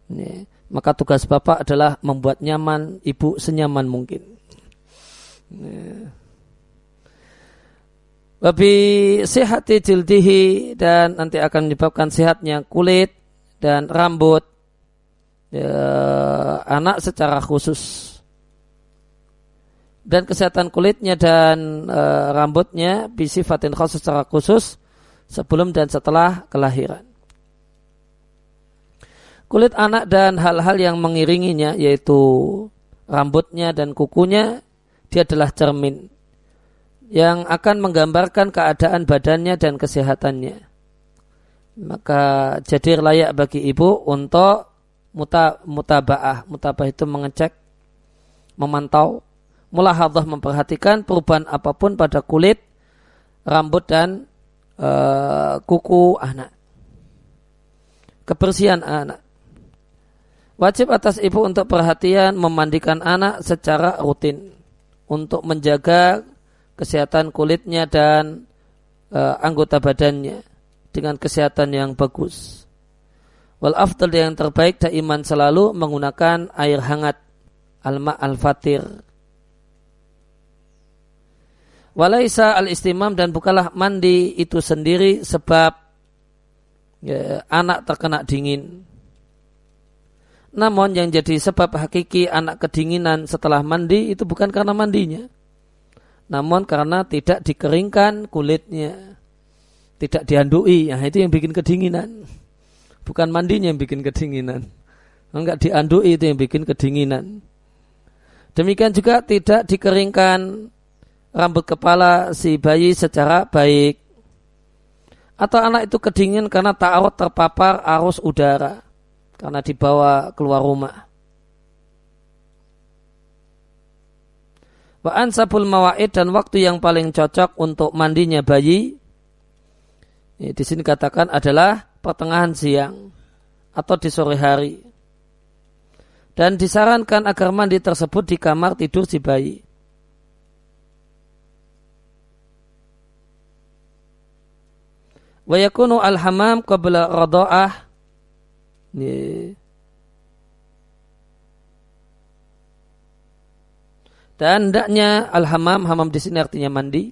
Ya, maka tugas bapak adalah membuat nyaman ibu senyaman mungkin. Ya. Wabi sehati jildihi dan nanti akan menyebabkan sehatnya kulit dan rambut ya, anak secara khusus. dan kesehatan kulitnya dan e, rambutnya bisifatin khusus secara khusus sebelum dan setelah kelahiran. Kulit anak dan hal-hal yang mengiringinya yaitu rambutnya dan kukunya dia adalah cermin yang akan menggambarkan keadaan badannya dan kesehatannya. Maka jadi layak bagi ibu untuk muta, mutabaah. Mutabaah itu mengecek, memantau, mulahadhah memperhatikan perubahan apa pun pada kulit, rambut dan uh, kuku anak. Kebersihan anak. Wajib atas ibu untuk perhatian memandikan anak secara rutin untuk menjaga kesehatan kulitnya dan uh, anggota badannya dengan kesehatan yang bagus. Wal afdal yang terbaik daiman selalu menggunakan air hangat alma al-fatir. Walaisa al-istimam dan bukalah mandi itu sendiri sebab ya, anak terkena dingin. Namun yang jadi sebab hakiki anak kedinginan setelah mandi itu bukan karena mandinya. Namun karena tidak dikeringkan kulitnya. Tidak diandui. Nah, itu yang bikin kedinginan. Bukan mandinya yang bikin kedinginan. Enggak diandui itu yang bikin kedinginan. Demikian juga tidak dikeringkan rambut kepala si bayi secara baik. Atau anak itu kedingin karena ta'arud terpapar arus udara karena dibawa keluar rumah. Wa ansabul mawaid dan waktu yang paling cocok untuk mandinya bayi ini di sini katakan adalah pertengahan siang atau di sore hari. Dan disarankan agar mandi tersebut di kamar tidur si bayi. Wa yakunu al-hamam qabla radha'ah dan hendaknya al-hamam, hamam di sini artinya mandi.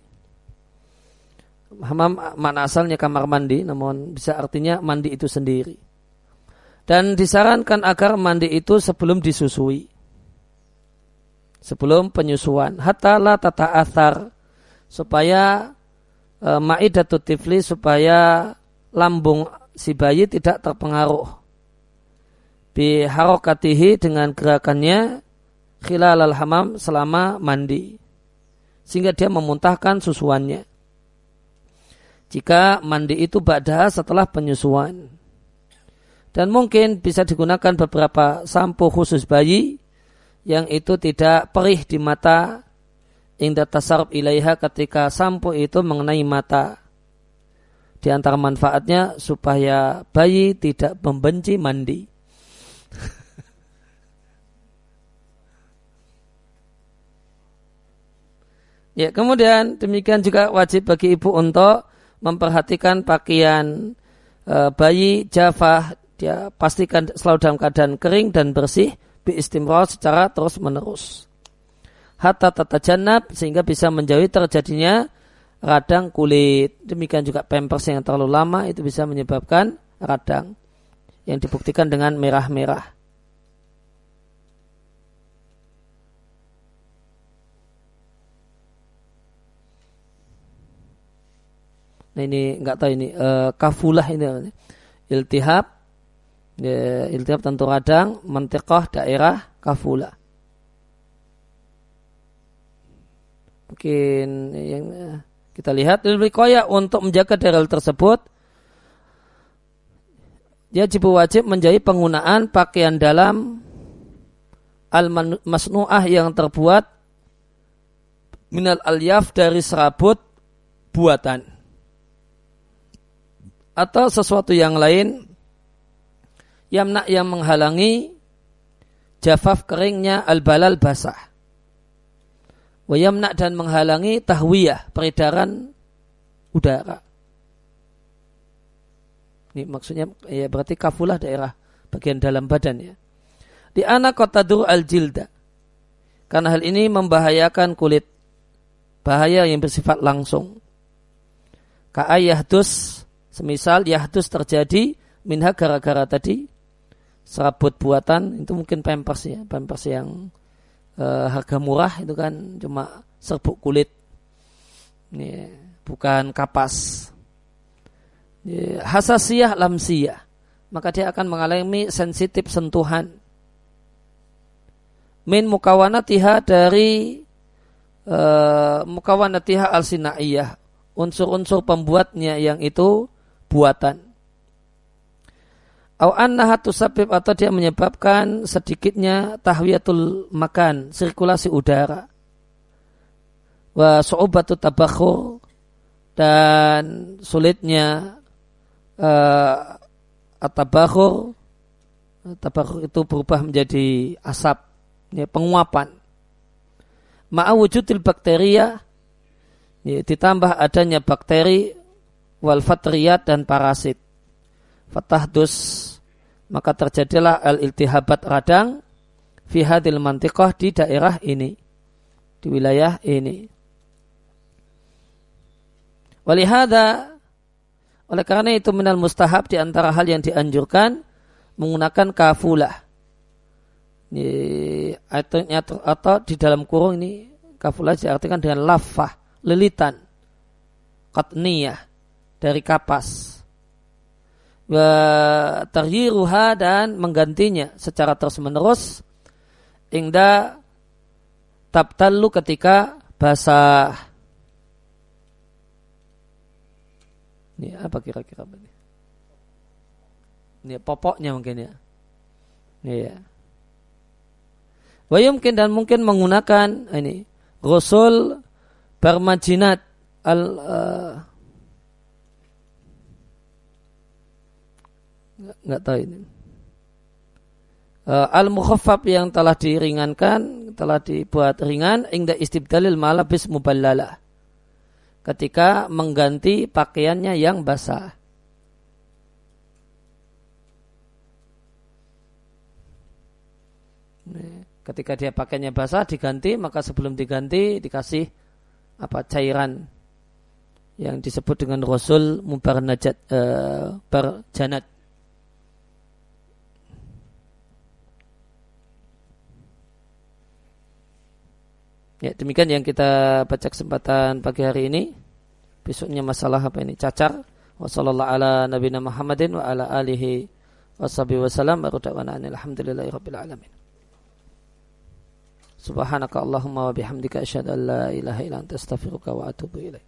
Hamam mana asalnya kamar mandi, namun bisa artinya mandi itu sendiri. Dan disarankan agar mandi itu sebelum disusui. Sebelum penyusuan. Hatta la tata athar. Supaya e, ma'idatut tifli, supaya lambung si bayi tidak terpengaruh biharokatihi dengan gerakannya khilal al hamam selama mandi. Sehingga dia memuntahkan susuannya. Jika mandi itu ba'da setelah penyusuan. Dan mungkin bisa digunakan beberapa sampo khusus bayi yang itu tidak perih di mata. Inda tasarruf ilaiha ketika sampo itu mengenai mata. Di antara manfaatnya supaya bayi tidak membenci mandi Ya, kemudian demikian juga wajib bagi ibu untuk memperhatikan pakaian e, bayi jafah dia pastikan selalu dalam keadaan kering dan bersih bi istimrar secara terus menerus. Hatta tata janab sehingga bisa menjauhi terjadinya radang kulit. Demikian juga pampers yang terlalu lama itu bisa menyebabkan radang yang dibuktikan dengan merah-merah. Nah ini nggak tahu ini uh, kafulah ini iltihab ya, iltihab tentu radang mentekoh daerah kafulah. Mungkin yang eh, kita lihat lebih koya untuk menjaga daerah tersebut wajib wajib menjadi penggunaan pakaian dalam al-masnu'ah yang terbuat minal alyaf dari serabut buatan atau sesuatu yang lain yamna yang menghalangi jafaf keringnya al-balal basah. Wayamna dan menghalangi tahwiyah, peredaran udara. Ini maksudnya ya berarti kafulah daerah bagian dalam badan ya. Di anak kota dur al jilda. Karena hal ini membahayakan kulit. Bahaya yang bersifat langsung. Ka'ayah dus Semisal yahdus terjadi minha gara-gara tadi serabut buatan itu mungkin pampers ya, pampers yang uh, harga murah itu kan cuma serbuk kulit. Ini bukan kapas. Hasasiyah lamsiyah. Maka dia akan mengalami sensitif sentuhan. Min mukawanatiha dari uh, mukawanatiha al-sinaiyah. Unsur-unsur pembuatnya yang itu buatan. Au annaha tusabib atau dia menyebabkan sedikitnya tahwiyatul makan, sirkulasi udara. Wa su'ubatu tabakhur dan sulitnya uh, at-tabakhur tabakhur itu berubah menjadi asap, ya, penguapan. Ma'a wujudil bakteria ya, ditambah adanya bakteri wal fatriyat dan parasit. Fatahdus maka terjadilah al-iltihabat radang fi hadil mantiqah di daerah ini di wilayah ini walihada oleh karena itu minal mustahab di antara hal yang dianjurkan menggunakan kafulah ini, atau, atau di dalam kurung ini kafulah diartikan dengan lafah lilitan katniyah dari kapas wa dan menggantinya secara terus menerus hingga tabtallu ketika basah. Ini apa kira-kira ini? Ini popoknya mungkin ya. Ini ya. Wa mungkin dan mungkin menggunakan ini Rasul bermajinat al uh, nggak tahu ini. Uh, al mukhaffaf yang telah diringankan telah dibuat ringan ingda istibdalil malabis muballala ketika mengganti pakaiannya yang basah. Ketika dia pakainya basah diganti maka sebelum diganti dikasih apa cairan yang disebut dengan rasul mubarnajat uh, barjanat Ya, demikian yang kita baca kesempatan pagi hari ini. Besoknya masalah apa ini? Cacar. Wassallallahu ala nabiyina Muhammadin wa ala alihi washabihi wasallam. Subhanaka Allahumma wa bihamdika asyhadu an la ilaha illa anta astaghfiruka wa atubu ilaik.